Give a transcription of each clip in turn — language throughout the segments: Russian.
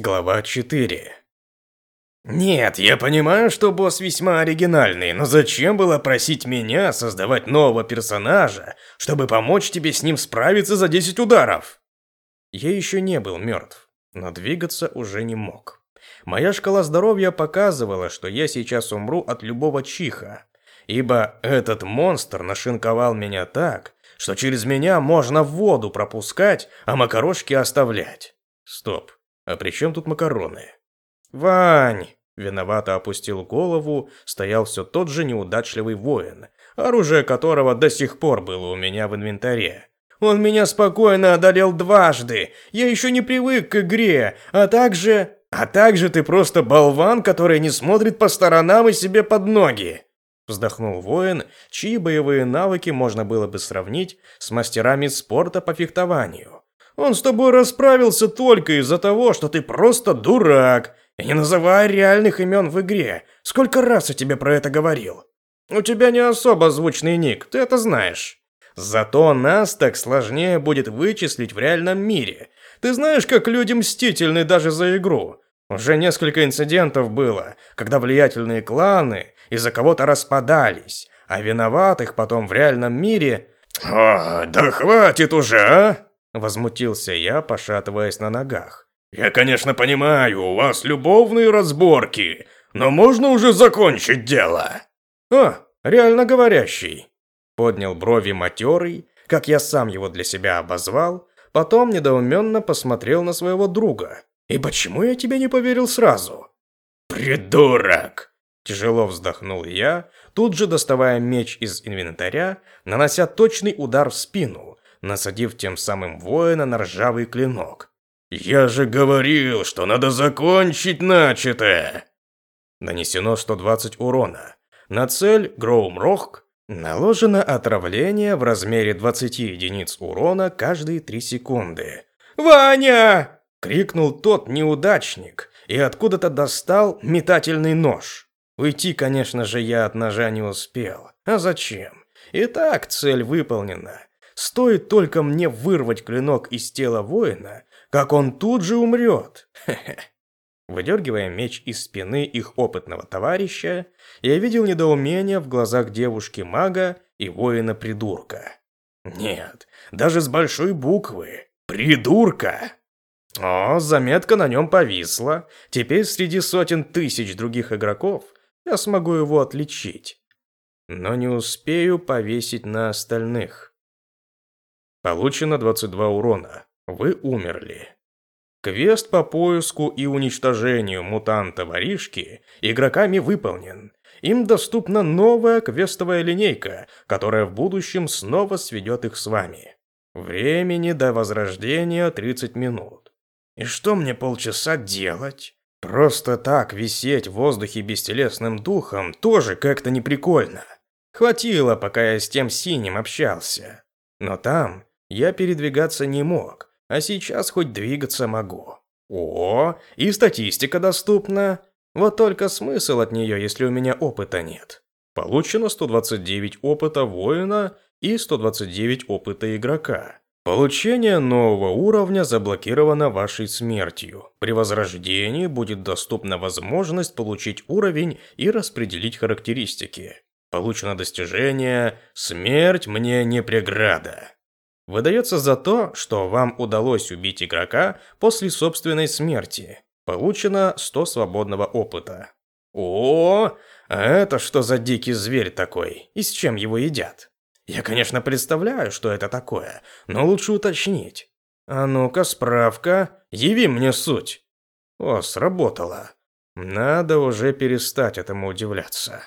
Глава 4 Нет, я понимаю, что босс весьма оригинальный, но зачем было просить меня создавать нового персонажа, чтобы помочь тебе с ним справиться за 10 ударов? Я еще не был мертв, но двигаться уже не мог. Моя шкала здоровья показывала, что я сейчас умру от любого чиха, ибо этот монстр нашинковал меня так, что через меня можно воду пропускать, а макарошки оставлять. Стоп. А при чем тут макароны? Вань! Виновато опустил голову, стоял все тот же неудачливый воин, оружие которого до сих пор было у меня в инвентаре. Он меня спокойно одолел дважды. Я еще не привык к игре, а также... А также ты просто болван, который не смотрит по сторонам и себе под ноги. Вздохнул воин, чьи боевые навыки можно было бы сравнить с мастерами спорта по фехтованию. Он с тобой расправился только из-за того, что ты просто дурак. И не называй реальных имен в игре. Сколько раз я тебе про это говорил? У тебя не особо звучный ник, ты это знаешь. Зато нас так сложнее будет вычислить в реальном мире. Ты знаешь, как люди мстительны даже за игру. Уже несколько инцидентов было, когда влиятельные кланы из-за кого-то распадались, а виноватых потом в реальном мире... «О, да хватит уже, а!» Возмутился я, пошатываясь на ногах. «Я, конечно, понимаю, у вас любовные разборки, но можно уже закончить дело?» «О, реально говорящий!» Поднял брови матерый, как я сам его для себя обозвал, потом недоуменно посмотрел на своего друга. «И почему я тебе не поверил сразу?» «Придурок!» Тяжело вздохнул я, тут же доставая меч из инвентаря, нанося точный удар в спину, насадив тем самым воина на ржавый клинок. «Я же говорил, что надо закончить начатое!» Нанесено 120 урона. На цель Гроумрох наложено отравление в размере 20 единиц урона каждые 3 секунды. «Ваня!» – крикнул тот неудачник и откуда-то достал метательный нож. Уйти, конечно же, я от ножа не успел. А зачем? Итак, цель выполнена. Стоит только мне вырвать клинок из тела воина, как он тут же умрет. Выдергивая меч из спины их опытного товарища, я видел недоумение в глазах девушки-мага и воина-придурка. Нет, даже с большой буквы. Придурка! О, заметка на нем повисла. Теперь среди сотен тысяч других игроков я смогу его отличить. Но не успею повесить на остальных. Получено 22 урона. Вы умерли. Квест по поиску и уничтожению мутанта-воришки игроками выполнен. Им доступна новая квестовая линейка, которая в будущем снова сведет их с вами. Времени до возрождения 30 минут. И что мне полчаса делать? Просто так висеть в воздухе бестелесным духом тоже как-то неприкольно. Хватило, пока я с тем синим общался. Но там я передвигаться не мог, а сейчас хоть двигаться могу. О, и статистика доступна. Вот только смысл от нее, если у меня опыта нет. Получено 129 опыта воина и 129 опыта игрока. Получение нового уровня заблокировано вашей смертью. При возрождении будет доступна возможность получить уровень и распределить характеристики. Получено достижение «Смерть мне не преграда» выдается за то, что вам удалось убить игрока после собственной смерти. Получено 100 свободного опыта. О, это что за дикий зверь такой? И с чем его едят? Я, конечно, представляю, что это такое, но лучше уточнить. А ну-ка, справка, яви мне суть. О, сработало. Надо уже перестать этому удивляться.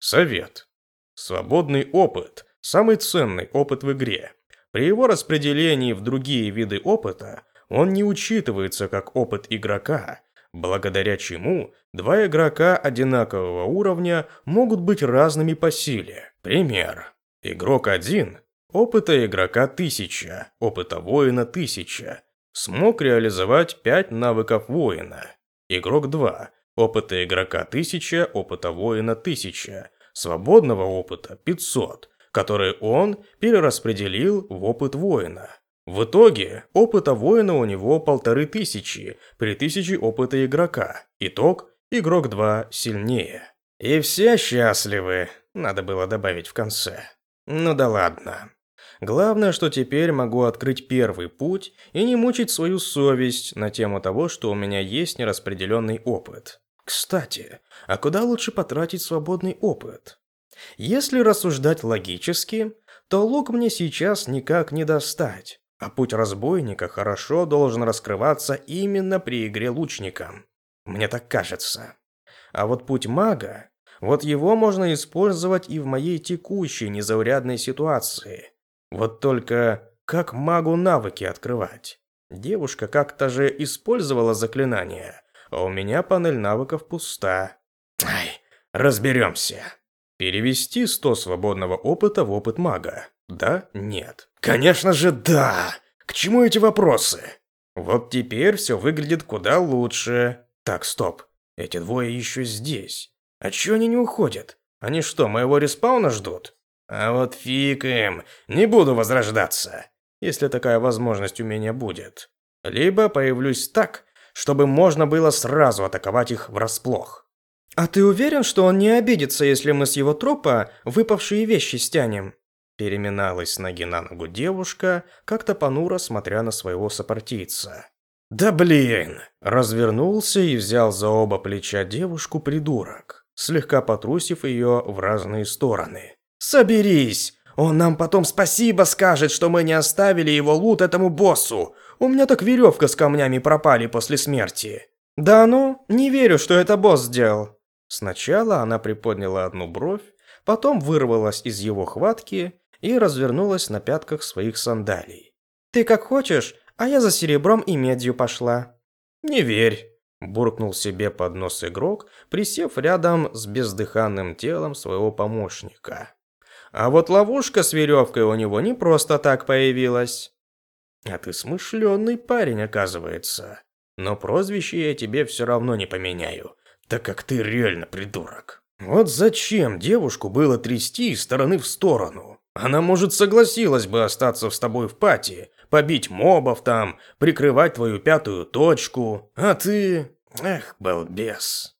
Совет. Свободный опыт – самый ценный опыт в игре. При его распределении в другие виды опыта он не учитывается как опыт игрока, благодаря чему два игрока одинакового уровня могут быть разными по силе. Пример. Игрок 1 опыта игрока 1000, опыта воина 1000, смог реализовать 5 навыков воина. Игрок 2 опыта игрока 1000, опыта воина 1000, свободного опыта 500, который он перераспределил в опыт воина. В итоге, опыта воина у него полторы тысячи, при тысяче опыта игрока. Итог, игрок 2 сильнее. И все счастливы, надо было добавить в конце. Ну да ладно. Главное, что теперь могу открыть первый путь и не мучить свою совесть на тему того, что у меня есть нераспределенный опыт. Кстати, а куда лучше потратить свободный опыт? Если рассуждать логически, то лук мне сейчас никак не достать. А путь разбойника хорошо должен раскрываться именно при игре лучником. Мне так кажется. А вот путь мага, вот его можно использовать и в моей текущей незаурядной ситуации. Вот только как магу навыки открывать? Девушка как-то же использовала заклинание, а у меня панель навыков пуста. Ай, разберемся. Перевести 100 свободного опыта в опыт мага. Да? Нет. Конечно же да! К чему эти вопросы? Вот теперь все выглядит куда лучше. Так, стоп. Эти двое еще здесь. А чё они не уходят? Они что, моего респауна ждут? А вот фиг им. Не буду возрождаться. Если такая возможность у меня будет. Либо появлюсь так, чтобы можно было сразу атаковать их врасплох. «А ты уверен, что он не обидится, если мы с его трупа выпавшие вещи стянем?» Переминалась с ноги на ногу девушка, как-то понуро смотря на своего сопартийца. «Да блин!» Развернулся и взял за оба плеча девушку придурок, слегка потрусив ее в разные стороны. «Соберись! Он нам потом спасибо скажет, что мы не оставили его лут этому боссу! У меня так веревка с камнями пропали после смерти!» «Да ну, не верю, что это босс сделал!» Сначала она приподняла одну бровь, потом вырвалась из его хватки и развернулась на пятках своих сандалий. «Ты как хочешь, а я за серебром и медью пошла». «Не верь», – буркнул себе под нос игрок, присев рядом с бездыханным телом своего помощника. А вот ловушка с веревкой у него не просто так появилась. А ты смышленый парень, оказывается. Но прозвище я тебе все равно не поменяю, так как ты реально придурок. Вот зачем девушку было трясти из стороны в сторону? Она, может, согласилась бы остаться с тобой в пати, побить мобов там, прикрывать твою пятую точку, а ты... Эх, балбес.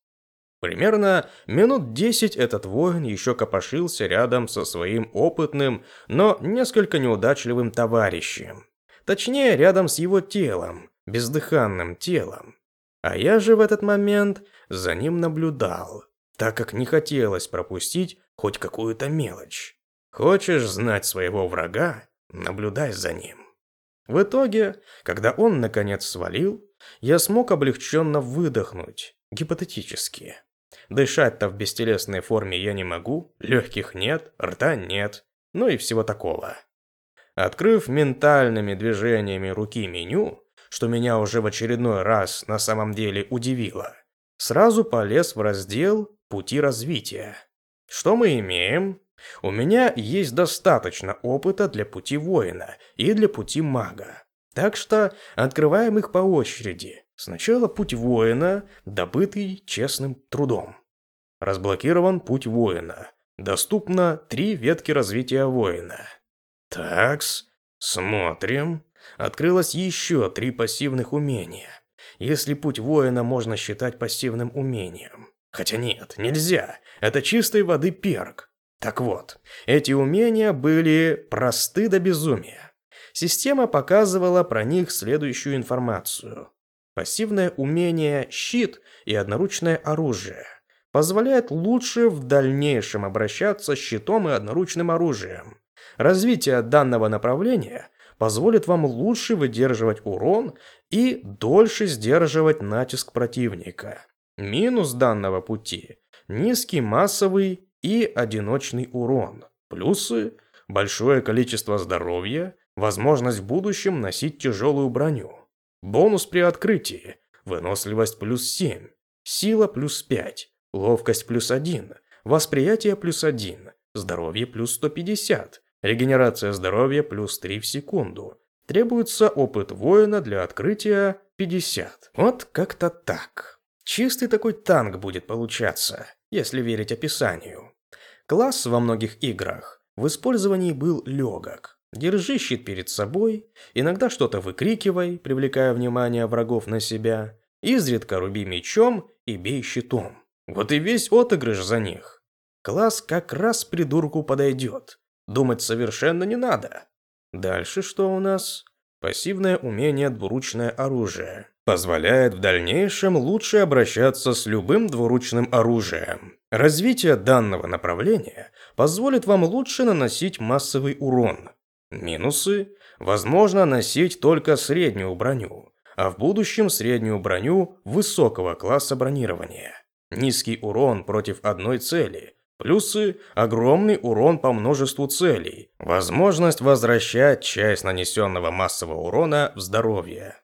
Примерно минут десять этот воин еще копошился рядом со своим опытным, но несколько неудачливым товарищем. Точнее, рядом с его телом, бездыханным телом. А я же в этот момент за ним наблюдал, так как не хотелось пропустить хоть какую-то мелочь. Хочешь знать своего врага? Наблюдай за ним. В итоге, когда он наконец свалил, я смог облегченно выдохнуть, гипотетически. Дышать-то в бестелесной форме я не могу, легких нет, рта нет, ну и всего такого. Открыв ментальными движениями руки меню, что меня уже в очередной раз на самом деле удивило, сразу полез в раздел «Пути развития». Что мы имеем? У меня есть достаточно опыта для пути воина и для пути мага. Так что открываем их по очереди. Сначала путь воина, добытый честным трудом. Разблокирован путь воина. Доступно три ветки развития воина. Такс, смотрим. Открылось еще три пассивных умения. Если путь воина можно считать пассивным умением. Хотя нет, нельзя. Это чистой воды перк. Так вот, эти умения были просты до безумия. Система показывала про них следующую информацию. Пассивное умение «Щит» и одноручное оружие позволяет лучше в дальнейшем обращаться с щитом и одноручным оружием. Развитие данного направления позволит вам лучше выдерживать урон и дольше сдерживать натиск противника. Минус данного пути – низкий массовый и одиночный урон. Плюсы – большое количество здоровья, возможность в будущем носить тяжелую броню. Бонус при открытии – выносливость плюс 7, сила плюс 5, ловкость плюс 1, восприятие плюс 1, здоровье плюс 150, регенерация здоровья плюс 3 в секунду. Требуется опыт воина для открытия 50. Вот как-то так. Чистый такой танк будет получаться, если верить описанию. Класс во многих играх в использовании был легок. Держи щит перед собой, иногда что-то выкрикивай, привлекая внимание врагов на себя, изредка руби мечом и бей щитом. Вот и весь отыгрыш за них. Класс как раз придурку подойдет. Думать совершенно не надо. Дальше что у нас? Пассивное умение двуручное оружие. Позволяет в дальнейшем лучше обращаться с любым двуручным оружием. Развитие данного направления позволит вам лучше наносить массовый урон, Минусы. Возможно носить только среднюю броню, а в будущем среднюю броню высокого класса бронирования. Низкий урон против одной цели. Плюсы – огромный урон по множеству целей. Возможность возвращать часть нанесенного массового урона в здоровье.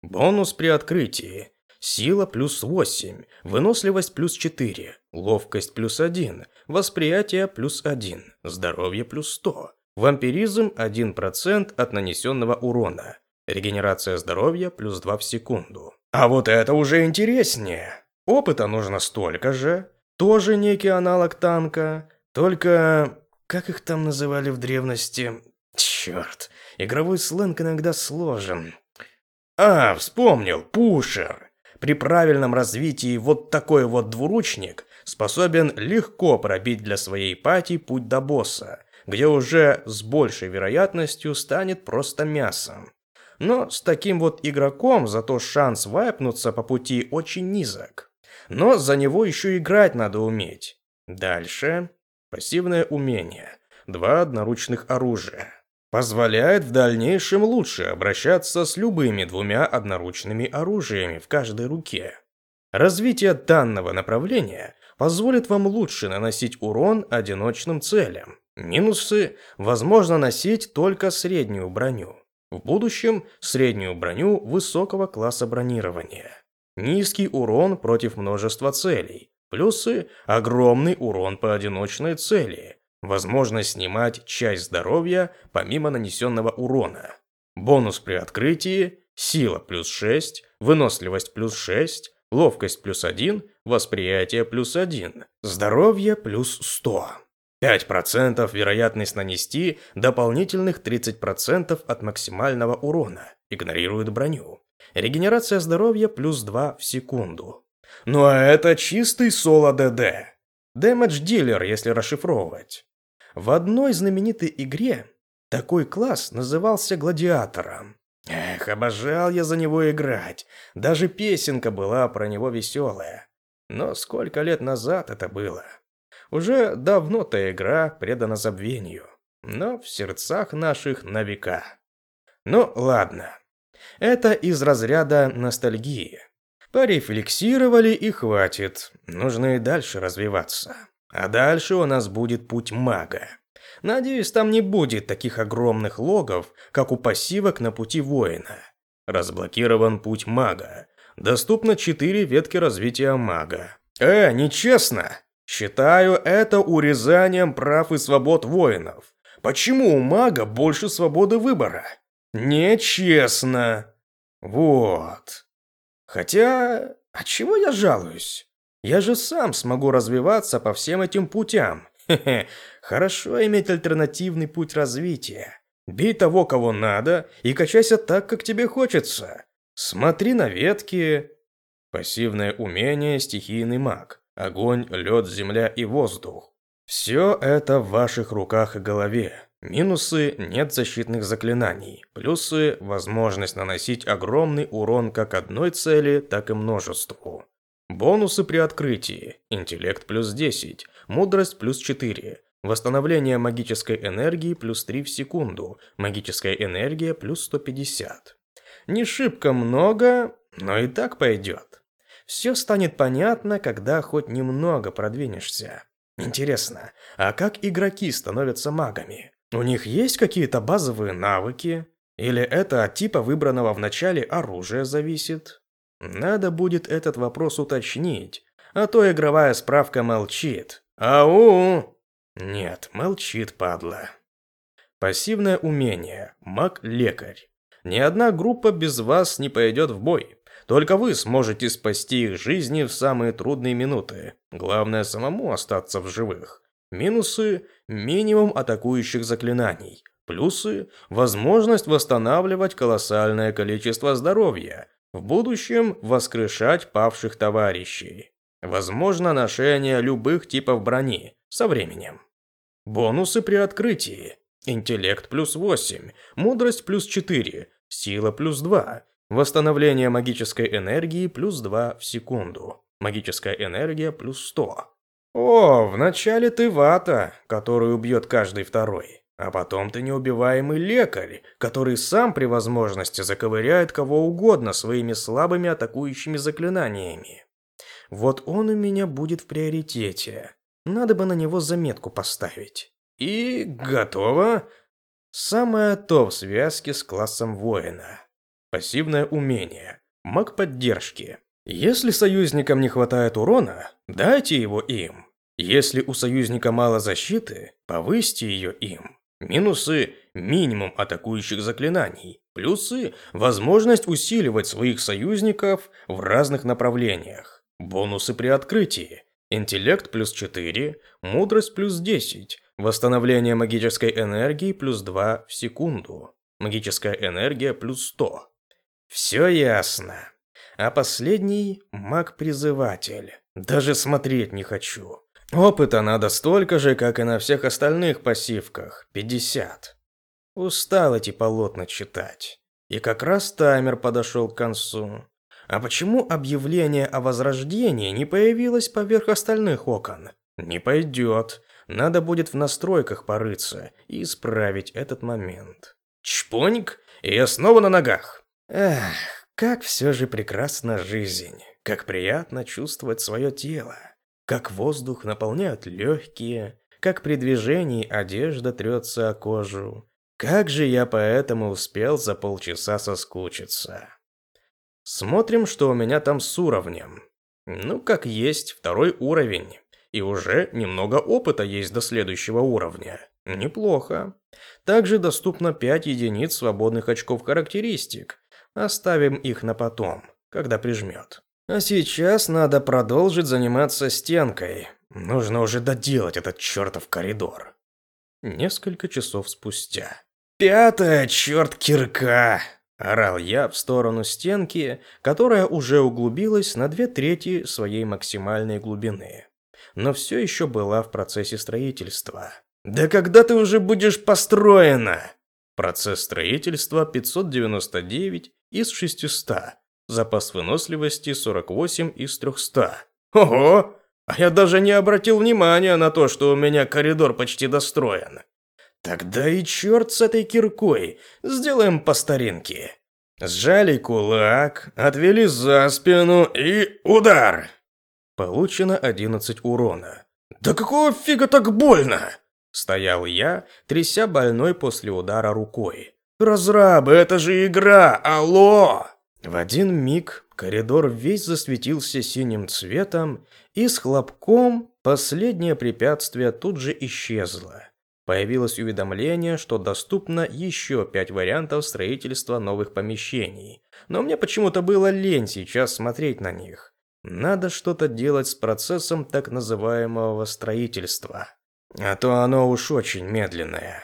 Бонус при открытии. Сила плюс 8, выносливость плюс 4, ловкость плюс 1, восприятие плюс 1, здоровье плюс 100. Вампиризм 1% от нанесенного урона. Регенерация здоровья плюс 2 в секунду. А вот это уже интереснее. Опыта нужно столько же. Тоже некий аналог танка. Только... Как их там называли в древности? Черт, игровой сленг иногда сложен. А, вспомнил, пушер. При правильном развитии вот такой вот двуручник способен легко пробить для своей пати путь до босса где уже с большей вероятностью станет просто мясом. Но с таким вот игроком зато шанс вайпнуться по пути очень низок. Но за него еще играть надо уметь. Дальше. Пассивное умение. Два одноручных оружия. Позволяет в дальнейшем лучше обращаться с любыми двумя одноручными оружиями в каждой руке. Развитие данного направления позволит вам лучше наносить урон одиночным целям. Минусы – возможно носить только среднюю броню. В будущем – среднюю броню высокого класса бронирования. Низкий урон против множества целей. Плюсы – огромный урон по одиночной цели. Возможность снимать часть здоровья помимо нанесенного урона. Бонус при открытии – сила плюс 6, выносливость плюс 6, ловкость плюс 1, восприятие плюс 1, здоровье плюс 100. 5% вероятность нанести дополнительных 30% от максимального урона. Игнорирует броню. Регенерация здоровья плюс 2 в секунду. Ну а это чистый соло ДД. Дэмэдж дилер, если расшифровывать. В одной знаменитой игре такой класс назывался Гладиатором. Эх, обожал я за него играть. Даже песенка была про него веселая. Но сколько лет назад это было? Уже давно та игра предана забвению, но в сердцах наших на века. Ну, ладно. Это из разряда ностальгии. Порефлексировали и хватит. Нужно и дальше развиваться. А дальше у нас будет путь мага. Надеюсь, там не будет таких огромных логов, как у пассивок на пути воина. Разблокирован путь мага. Доступно четыре ветки развития мага. Э, нечестно! Считаю это урезанием прав и свобод воинов. Почему у мага больше свободы выбора? Нечестно. Вот. Хотя, от чего я жалуюсь? Я же сам смогу развиваться по всем этим путям. Хе-хе, хорошо иметь альтернативный путь развития. Бей того, кого надо, и качайся так, как тебе хочется. Смотри на ветки. Пассивное умение стихийный маг. Огонь, лед, земля и воздух. Все это в ваших руках и голове. Минусы – нет защитных заклинаний. Плюсы – возможность наносить огромный урон как одной цели, так и множеству. Бонусы при открытии. Интеллект плюс 10, мудрость плюс 4, восстановление магической энергии плюс 3 в секунду, магическая энергия плюс 150. Не шибко много, но и так пойдет. Все станет понятно, когда хоть немного продвинешься. Интересно, а как игроки становятся магами? У них есть какие-то базовые навыки? Или это от типа выбранного в начале оружия зависит? Надо будет этот вопрос уточнить, а то игровая справка молчит. Ау! Нет, молчит, падла. Пассивное умение. Маг-лекарь. Ни одна группа без вас не пойдет в бой. Только вы сможете спасти их жизни в самые трудные минуты. Главное самому остаться в живых. Минусы – минимум атакующих заклинаний. Плюсы – возможность восстанавливать колоссальное количество здоровья, в будущем воскрешать павших товарищей. Возможно ношение любых типов брони со временем. Бонусы при открытии. Интеллект плюс 8, мудрость плюс 4, сила плюс 2, восстановление магической энергии плюс 2 в секунду, магическая энергия плюс 100. О, вначале ты вата, которую убьет каждый второй. А потом ты неубиваемый лекарь, который сам при возможности заковыряет кого угодно своими слабыми атакующими заклинаниями. Вот он у меня будет в приоритете. Надо бы на него заметку поставить. И готово. Самое то в связке с классом воина. Пассивное умение. Маг поддержки. Если союзникам не хватает урона, дайте его им. Если у союзника мало защиты, повысьте ее им. Минусы – минимум атакующих заклинаний. Плюсы – возможность усиливать своих союзников в разных направлениях. Бонусы при открытии. Интеллект плюс 4, мудрость плюс 10, восстановление магической энергии плюс 2 в секунду, магическая энергия плюс 100. Все ясно. А последний – маг-призыватель. Даже смотреть не хочу. Опыта надо столько же, как и на всех остальных пассивках – 50. Устал эти полотна читать. И как раз таймер подошел к концу. А почему объявление о возрождении не появилось поверх остальных окон? Не пойдет. Надо будет в настройках порыться и исправить этот момент. Чпоньк, и я снова на ногах. Эх, как все же прекрасна жизнь. Как приятно чувствовать свое тело как воздух наполняют легкие, как при движении одежда трется о кожу. Как же я поэтому успел за полчаса соскучиться. Смотрим, что у меня там с уровнем. Ну, как есть, второй уровень. И уже немного опыта есть до следующего уровня. Неплохо. Также доступно 5 единиц свободных очков характеристик. Оставим их на потом, когда прижмет. А сейчас надо продолжить заниматься стенкой. Нужно уже доделать этот чертов коридор. Несколько часов спустя. «Пятая, черт, кирка!» Орал я в сторону стенки, которая уже углубилась на две трети своей максимальной глубины. Но все еще была в процессе строительства. «Да когда ты уже будешь построена?» Процесс строительства 599 из 600. Запас выносливости 48 из 300. Ого! А я даже не обратил внимания на то, что у меня коридор почти достроен. Тогда и черт с этой киркой. Сделаем по старинке. Сжали кулак, отвели за спину и удар. Получено 11 урона. Да какого фига так больно? Стоял я, тряся больной после удара рукой. Разрабы, это же игра, алло! В один миг коридор весь засветился синим цветом, и с хлопком последнее препятствие тут же исчезло. Появилось уведомление, что доступно еще пять вариантов строительства новых помещений, но мне почему-то было лень сейчас смотреть на них. Надо что-то делать с процессом так называемого строительства. А то оно уж очень медленное.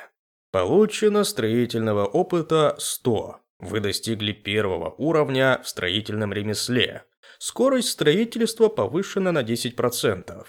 Получено строительного опыта 100. Вы достигли первого уровня в строительном ремесле. Скорость строительства повышена на 10%.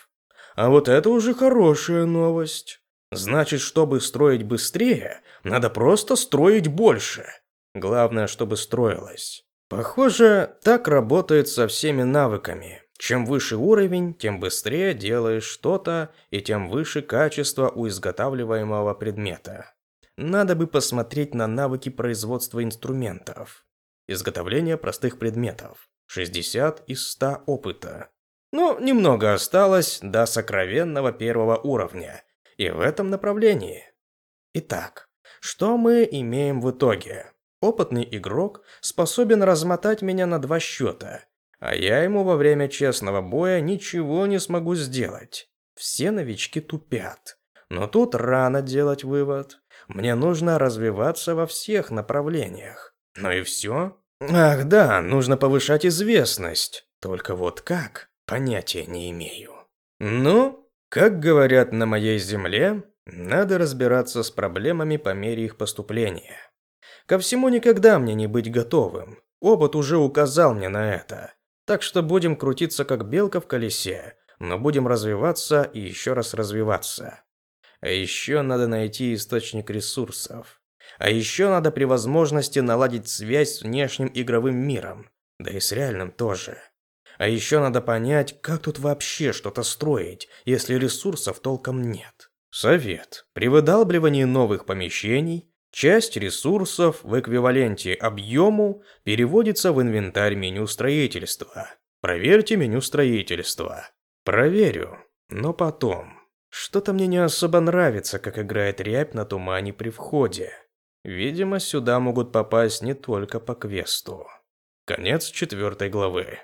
А вот это уже хорошая новость. Значит, чтобы строить быстрее, надо просто строить больше. Главное, чтобы строилось. Похоже, так работает со всеми навыками. Чем выше уровень, тем быстрее делаешь что-то, и тем выше качество у изготавливаемого предмета. Надо бы посмотреть на навыки производства инструментов. Изготовление простых предметов. 60 из 100 опыта. Ну, немного осталось до сокровенного первого уровня. И в этом направлении. Итак, что мы имеем в итоге? Опытный игрок способен размотать меня на два счета, а я ему во время честного боя ничего не смогу сделать. Все новички тупят. Но тут рано делать вывод. Мне нужно развиваться во всех направлениях. Ну и все? Ах да, нужно повышать известность. Только вот как? Понятия не имею. Ну, как говорят на моей земле, Надо разбираться с проблемами по мере их поступления. Ко всему никогда мне не быть готовым. Опыт уже указал мне на это. Так что будем крутиться как белка в колесе, но будем развиваться и еще раз развиваться. А еще надо найти источник ресурсов. А еще надо при возможности наладить связь с внешним игровым миром, да и с реальным тоже. А еще надо понять, как тут вообще что-то строить, если ресурсов толком нет. Совет. При выдалбливании новых помещений часть ресурсов в эквиваленте объему переводится в инвентарь меню строительства. Проверьте меню строительства. Проверю, но потом. Что-то мне не особо нравится, как играет рябь на тумане при входе. Видимо, сюда могут попасть не только по квесту. Конец четвертой главы.